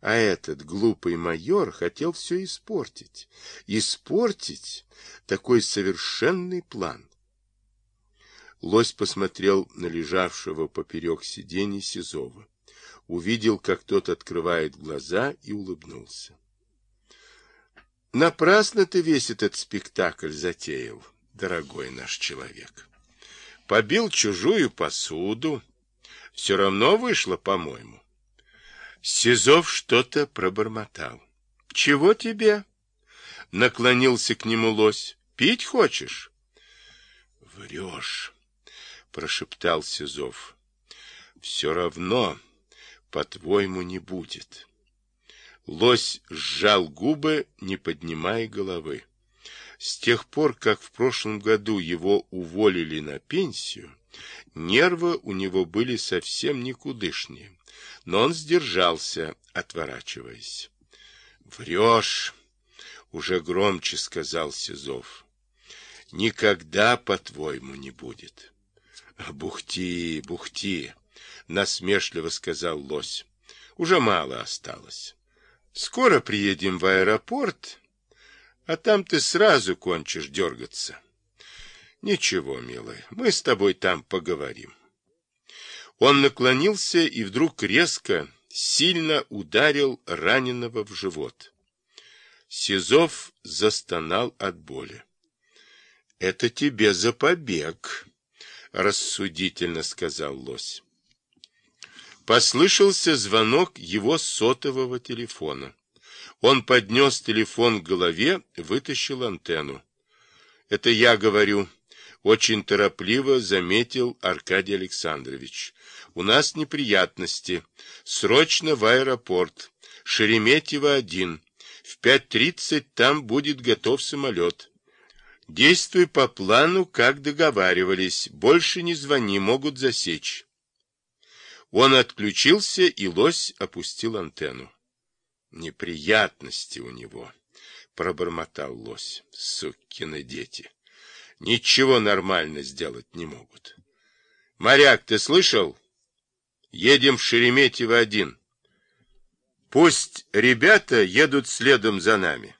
А этот глупый майор хотел все испортить. Испортить такой совершенный план. Лось посмотрел на лежавшего поперек сиденья Сизова. Увидел, как тот открывает глаза и улыбнулся. Напрасно ты весь этот спектакль затеял, дорогой наш человек. Побил чужую посуду. Все равно вышло, по-моему. Сизов что-то пробормотал. — Чего тебе? — наклонился к нему лось. — Пить хочешь? — Врешь, — прошептал Сизов. — Все равно, по-твоему, не будет. Лось сжал губы, не поднимая головы. С тех пор, как в прошлом году его уволили на пенсию, нервы у него были совсем никудышнее но он сдержался, отворачиваясь. — Врешь, — уже громче сказал Сизов. — Никогда, по-твоему, не будет. — Бухти, бухти, — насмешливо сказал лось. — Уже мало осталось. Скоро приедем в аэропорт, а там ты сразу кончишь дергаться. Ничего, милый, мы с тобой там поговорим. Он наклонился и вдруг резко, сильно ударил раненого в живот. Сизов застонал от боли. — Это тебе за побег, — рассудительно сказал лось. Послышался звонок его сотового телефона. Он поднес телефон к голове, вытащил антенну. — Это я говорю, — очень торопливо заметил Аркадий Александрович. У нас неприятности. Срочно в аэропорт. Шереметьево-1. В 5.30 там будет готов самолет. Действуй по плану, как договаривались. Больше не звони, могут засечь. Он отключился, и лось опустил антенну. Неприятности у него, пробормотал лось. Сукины дети. Ничего нормально сделать не могут. Моряк, ты слышал? Едем в Шереметьево-1. Пусть ребята едут следом за нами.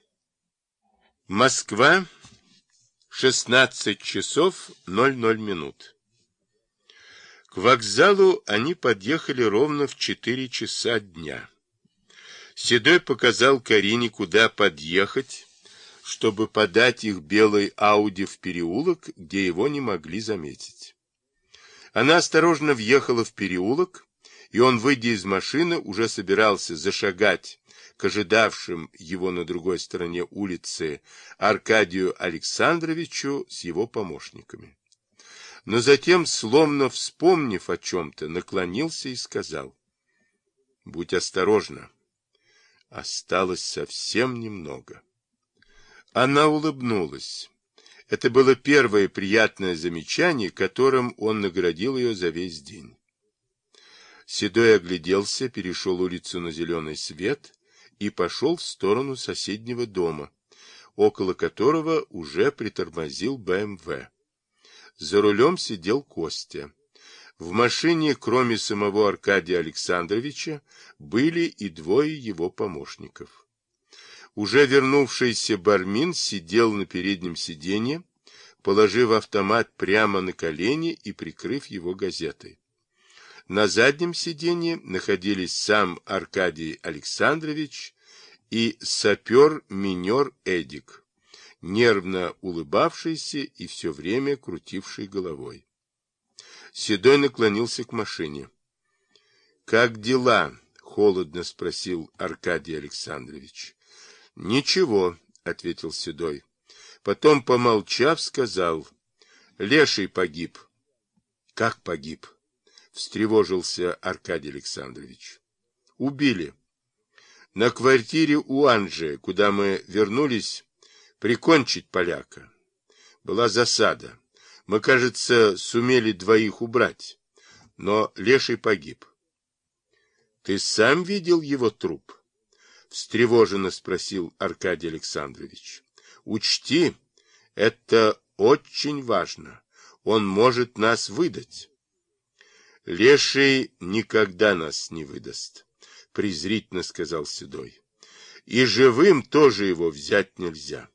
Москва, 16 часов 00 минут. К вокзалу они подъехали ровно в 4 часа дня. Седой показал Карине, куда подъехать, чтобы подать их белой Ауди в переулок, где его не могли заметить. Она осторожно въехала в переулок, и он, выйдя из машины, уже собирался зашагать к ожидавшим его на другой стороне улицы Аркадию Александровичу с его помощниками. Но затем, словно вспомнив о чем-то, наклонился и сказал, «Будь осторожна, осталось совсем немного». Она улыбнулась. Это было первое приятное замечание, которым он наградил ее за весь день. Седой огляделся, перешел улицу на зеленый свет и пошел в сторону соседнего дома, около которого уже притормозил БМВ. За рулем сидел Костя. В машине, кроме самого Аркадия Александровича, были и двое его помощников. Уже вернувшийся Бармин сидел на переднем сиденье, положив автомат прямо на колени и прикрыв его газетой. На заднем сиденье находились сам Аркадий Александрович и сапер-минер Эдик, нервно улыбавшийся и все время крутивший головой. Седой наклонился к машине. — Как дела? — холодно спросил Аркадий Александрович. — Ничего, — ответил Седой. Потом, помолчав, сказал. — Леший погиб. — Как погиб? — встревожился Аркадий Александрович. — Убили. На квартире у Анжи, куда мы вернулись, прикончить поляка. Была засада. Мы, кажется, сумели двоих убрать. Но Леший погиб. — Ты сам видел его труп? — встревоженно спросил Аркадий Александрович. Учти, это очень важно. Он может нас выдать. Леший никогда нас не выдаст, презрительно сказал Седой. И живым тоже его взять нельзя.